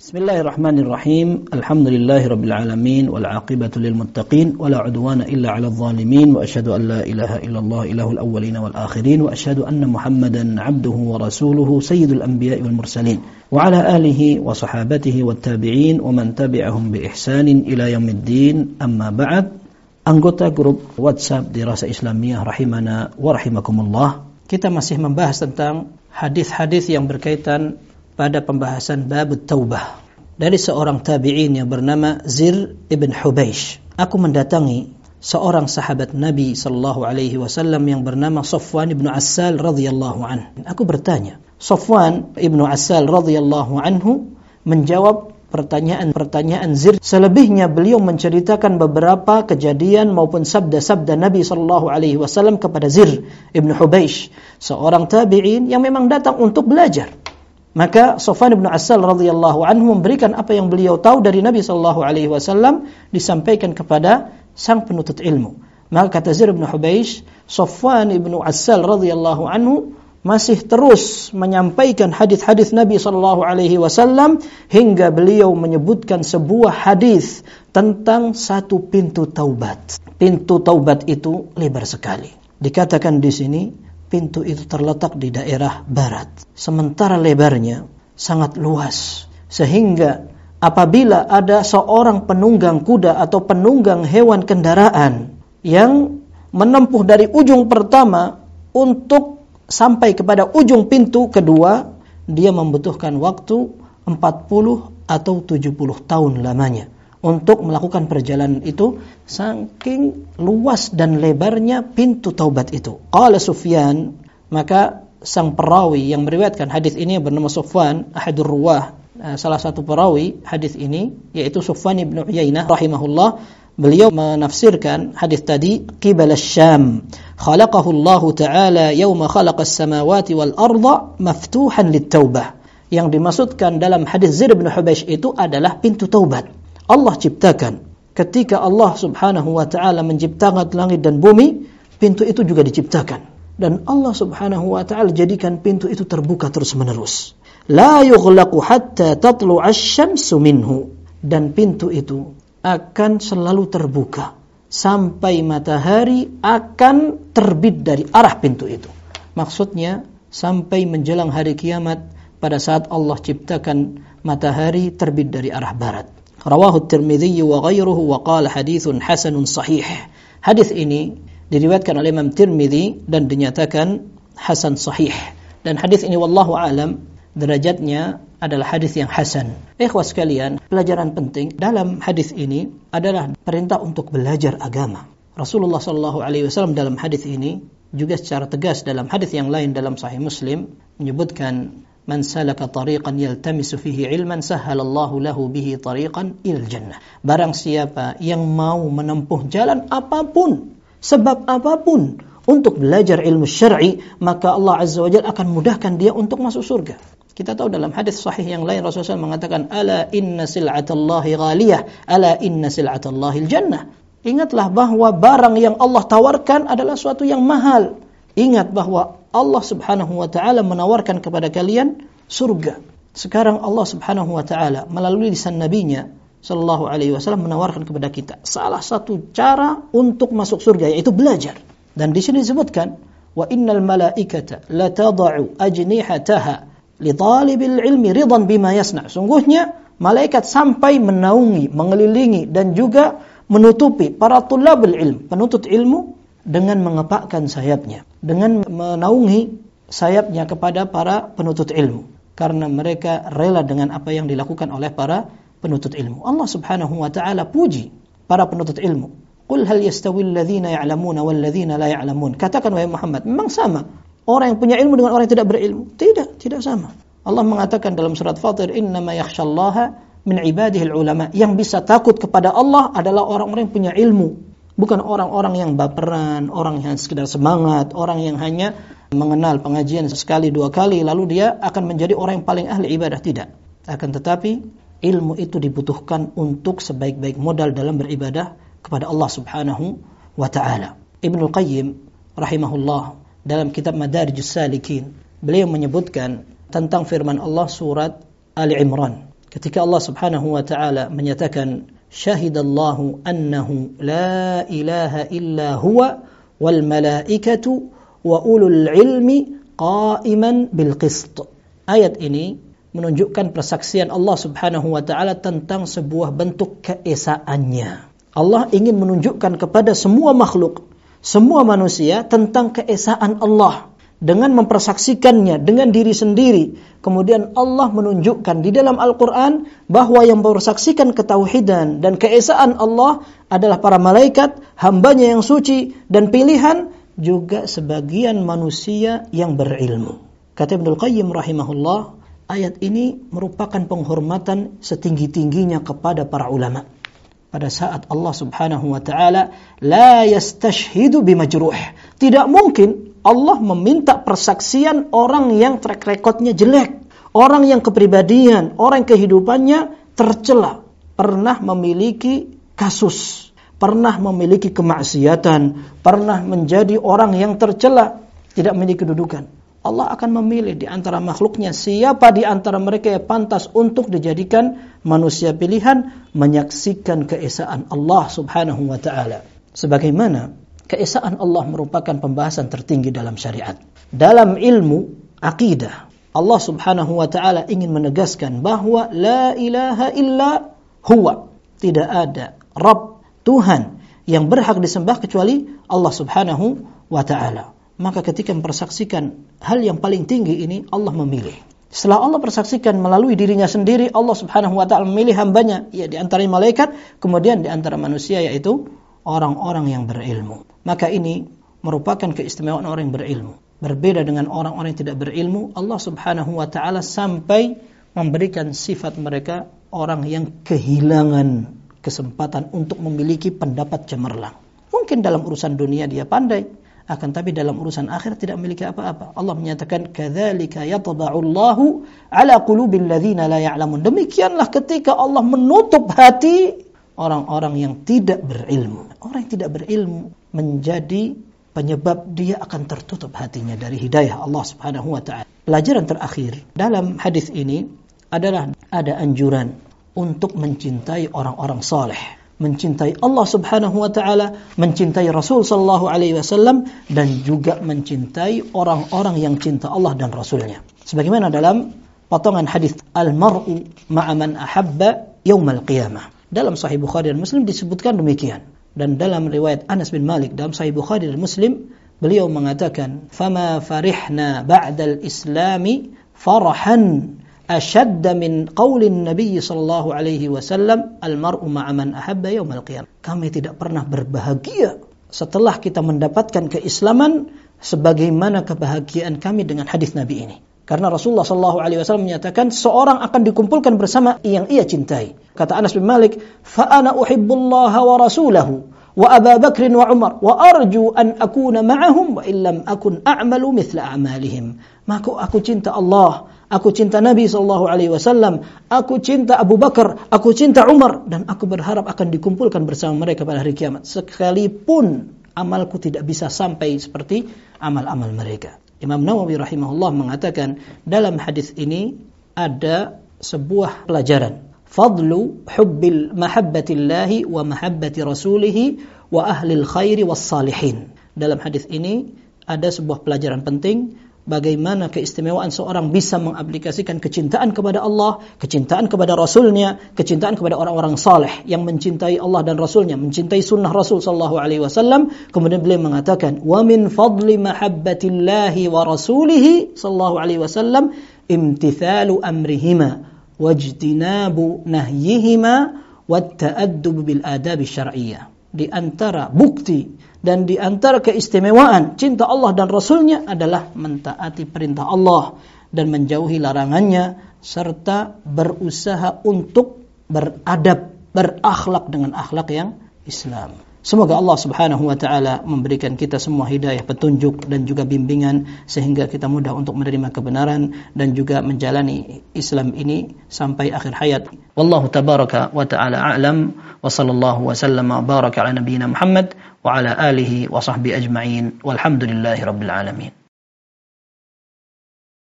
بسم الله الرحمن الرحيم الحمد لله رب العالمين والعاقبة للمتقين ولا عدوان إلا على الظالمين وأشهد أن لا إله إلا الله إله الأولين والآخرين وأشهد أن محمدا عبده ورسوله سيد الأنبياء والمرسلين وعلى آله وصحابته والتابعين ومن تبعهم بإحسان إلى يوم الدين أما بعد anggota grup WhatsApp Dirasa Islamiyah rahimana wa rahimakumullah. Kita masih membahas tentang hadis-hadis yang berkaitan pada pembahasan bab taubah dari seorang tabi'in yang bernama Zir ibn Hubeish. Aku mendatangi seorang sahabat Nabi sallallahu alaihi wasallam yang bernama Safwan ibn Assal radhiyallahu anhu. Aku bertanya, Safwan ibn Assal radhiyallahu anhu menjawab pertanyaan-pertanyaan Zir. Selebihnya beliau menceritakan beberapa kejadian maupun sabda-sabda Nabi sallallahu alaihi wasallam kepada Zir ibn Hubeish, seorang tabi'in yang memang datang untuk belajar. Maka Sofan bin Asal radhiyallahu anhu memberikan apa yang beliau tahu dari Nabi sallallahu alaihi wasallam disampaikan kepada sang penuntut ilmu. Maka kata Zir bin Hubeish, Sofwan bin Asal radhiyallahu anhu masih terus menyampaikan hadis-hadis Nabi sallallahu alaihi wasallam hingga beliau menyebutkan sebuah hadis tentang satu pintu taubat. Pintu taubat itu lebar sekali. Dikatakan di sini pintu itu terletak di daerah barat. Sementara lebarnya sangat luas. Sehingga apabila ada seorang penunggang kuda atau penunggang hewan kendaraan yang menempuh dari ujung pertama untuk sampai kepada ujung pintu kedua, dia membutuhkan waktu 40 atau 70 tahun lamanya untuk melakukan perjalanan itu saking luas dan lebarnya pintu taubat itu. Qala Sufyan, maka sang perawi yang meriwayatkan hadis ini bernama Sufyan ahadur ruwah, eh, salah satu perawi hadis ini yaitu Sufyan bin Uyainah rahimahullah beliau menafsirkan hadis tadi qibala syam khalaqahu Allah taala yauma as-samawati wal arda maftuhan lit-taubah yang dimaksudkan dalam hadis Zaid bin Hubeish itu adalah pintu taubat Allah ciptakan. Ketika Allah Subhanahu wa taala menciptakan langit dan bumi, pintu itu juga diciptakan. Dan Allah Subhanahu wa taala jadikan pintu itu terbuka terus-menerus. La yughlaqu hatta tatlu asy-syamsu minhu. Dan pintu itu akan selalu terbuka sampai matahari akan terbit dari arah pintu itu. Maksudnya sampai menjelang hari kiamat pada saat Allah ciptakan matahari terbit dari arah barat. Rawahu Tirmidzi wa ghairuhu wa qala haditsun hasanun sahih. Hadis ini diriwayatkan oleh Imam Tirmidzi dan dinyatakan hasan sahih. Dan hadis ini wallahu alam derajatnya adalah hadis yang hasan. Ikhwas sekalian, pelajaran penting dalam hadis ini adalah perintah untuk belajar agama. Rasulullah sallallahu alaihi wasallam dalam hadis ini juga secara tegas dalam hadis yang lain dalam sahih Muslim menyebutkan Man salaka tariqan yaltamisu fihi ilman sahhalallahu lahu bihi tariqan ilal jannah. Barang siapa yang mau menempuh jalan apa pun, sebab apa pun untuk belajar ilmu syar'i, maka Allah Azza wa Jalla akan mudahkan dia untuk masuk surga. Kita tahu dalam hadis sahih yang lain Rasulullah SAW mengatakan ala inna sil'atallahi ghaliyah, ala inna sil'atallahi jannah. Ingatlah bahwa barang yang Allah tawarkan adalah suatu yang mahal. Ingat bahwa Allah Subhanahu wa taala menawarkan kepada kalian surga. Sekarang Allah Subhanahu wa taala melalui lisan nabinya sallallahu alaihi wasallam menawarkan kepada kita salah satu cara untuk masuk surga yaitu belajar. Dan di sini disebutkan wa innal malaikata la tad'u ajnihataha li talibil ilmi ridan bima yasna. Sungguhnya malaikat sampai menaungi, mengelilingi dan juga menutupi para tulabul ilm, penuntut ilmu dengan mengepakkan sayapnya, dengan menaungi sayapnya kepada para penuntut ilmu karena mereka rela dengan apa yang dilakukan oleh para penuntut ilmu. Allah Subhanahu wa taala puji para penuntut ilmu. Qul hal yastawi alladhina ya'lamuna wal ladzina la ya'lamun. Katakan wahai Muhammad, memang sama orang yang punya ilmu dengan orang yang tidak berilmu? Tidak, tidak sama. Allah mengatakan dalam surat Fatir, "Innama yakhshallaha min ibadihi ulama." Yang bisa takut kepada Allah adalah orang-orang yang punya ilmu Bukan orang-orang yang baperan, orang yang sekedar semangat, orang yang hanya mengenal pengajian sekali dua kali lalu dia akan menjadi orang yang paling ahli ibadah tidak. Akan tetapi ilmu itu dibutuhkan untuk sebaik-baik modal dalam beribadah kepada Allah Subhanahu wa taala. Ibnu Qayyim rahimahullah dalam kitab Madarijus Salikin beliau menyebutkan tentang firman Allah surat Ali Imran Ketika Allah Subhanahu wa taala menyatakan syahidallahu annahu la ilaha illa huwa wal malaikatu wa ulul ilmi qa'iman bil qist. Ayat ini menunjukkan persaksian Allah Subhanahu wa taala tentang sebuah bentuk keesaannya. Allah ingin menunjukkan kepada semua makhluk, semua manusia tentang keesaan Allah dengan mempersaksikannya dengan diri sendiri. Kemudian Allah menunjukkan di dalam Al-Quran bahwa yang bersaksikan ketauhidan dan keesaan Allah adalah para malaikat, hambanya yang suci, dan pilihan juga sebagian manusia yang berilmu. Kata Ibnul Qayyim rahimahullah, ayat ini merupakan penghormatan setinggi-tingginya kepada para ulama. Pada saat Allah subhanahu wa ta'ala la yastashhidu bimajruh. Tidak mungkin Allah meminta persaksian orang yang track recordnya jelek, orang yang kepribadian, orang yang kehidupannya tercela, pernah memiliki kasus, pernah memiliki kemaksiatan, pernah menjadi orang yang tercela, tidak memiliki kedudukan. Allah akan memilih di antara makhluknya. Siapa di antara mereka yang pantas untuk dijadikan manusia pilihan? Menyaksikan keesaan Allah Subhanahu wa taala. Sebagaimana keesaan Allah merupakan pembahasan tertinggi dalam syariat. Dalam ilmu akidah, Allah Subhanahu wa taala ingin menegaskan bahwa la ilaha illa huwa. Tidak ada Rabb Tuhan yang berhak disembah kecuali Allah Subhanahu wa taala. Maka ketika mempersaksikan hal yang paling tinggi ini Allah memilih. Setelah Allah persaksikan melalui dirinya sendiri, Allah Subhanahu wa taala memilih hambanya, ya di antara malaikat, kemudian di antara manusia yaitu orang-orang yang berilmu. Maka ini merupakan keistimewaan orang yang berilmu. Berbeda dengan orang-orang yang tidak berilmu, Allah Subhanahu wa taala sampai memberikan sifat mereka orang yang kehilangan kesempatan untuk memiliki pendapat cemerlang. Mungkin dalam urusan dunia dia pandai, akan tapi dalam urusan akhir tidak memiliki apa-apa. Allah menyatakan kadzalika yatba'ullahu ala qulubil ladzina la ya'lamun. Demikianlah ketika Allah menutup hati orang-orang yang tidak berilmu. Orang yang tidak berilmu menjadi penyebab dia akan tertutup hatinya dari hidayah Allah Subhanahu wa taala. Pelajaran terakhir dalam hadis ini adalah ada anjuran untuk mencintai orang-orang saleh, mencintai Allah Subhanahu wa taala, mencintai Rasul sallallahu alaihi wasallam dan juga mencintai orang-orang yang cinta Allah dan Rasulnya. Sebagaimana dalam potongan hadis al-mar'u ma'a man ahabba yaumal qiyamah. Dalam Sahih Bukhari dan Muslim disebutkan demikian. Dan dalam riwayat Anas bin Malik dalam Sahih Bukhari dan Muslim beliau mengatakan, "Fama farihna ba'dal islami farahan أشد من قول النبي صلى الله عليه وسلم المرء مع من أحب يوم القيامة kami tidak pernah berbahagia setelah kita mendapatkan keislaman sebagaimana kebahagiaan kami dengan hadis Nabi ini karena Rasulullah Shallallahu Alaihi Wasallam menyatakan seorang akan dikumpulkan bersama yang ia cintai. Kata Anas bin Malik, "Fa'ana uhibbullah wa rasulahu wa Abu Bakr wa Umar wa arju an akuna ma'ahum wa illam akun a'malu mithla a'malihim." Maka aku cinta Allah, aku cinta Nabi Shallallahu Alaihi Wasallam, aku cinta Abu Bakar, aku cinta Umar, dan aku berharap akan dikumpulkan bersama mereka pada hari kiamat. Sekalipun amalku tidak bisa sampai seperti amal-amal mereka. Imam Nawawi rahimahullah mengatakan dalam hadis ini ada sebuah pelajaran. Fadlu hubbil mahabbatillahi wa mahabbati rasulih wa ahlil khairi was salihin. Dalam hadis ini ada sebuah pelajaran penting bagaimana keistimewaan seorang bisa mengaplikasikan kecintaan kepada Allah, kecintaan kepada Rasulnya, kecintaan kepada orang-orang saleh yang mencintai Allah dan Rasulnya, mencintai sunnah Rasul Sallallahu Alaihi Wasallam. Kemudian beliau mengatakan, wa min fadli mahabbatillahi wa rasulihi Sallallahu Alaihi Wasallam imtithalu amrihima wajtinabu nahyihima wa ta'addub bil adab syar'iyyah. Di antara bukti dan di antara keistimewaan cinta Allah dan Rasulnya adalah mentaati perintah Allah dan menjauhi larangannya serta berusaha untuk beradab, berakhlak dengan akhlak yang Islam. Semoga Allah Subhanahu wa taala memberikan kita semua hidayah petunjuk dan juga bimbingan sehingga kita mudah untuk menerima kebenaran dan juga menjalani Islam ini sampai akhir hayat. Wallahu tabaraka wa taala a'lam wa sallallahu wa sallama baraka ala nabiyyina Muhammad wa ala alihi wa sahbihi ajma'in walhamdulillahi rabbil alamin.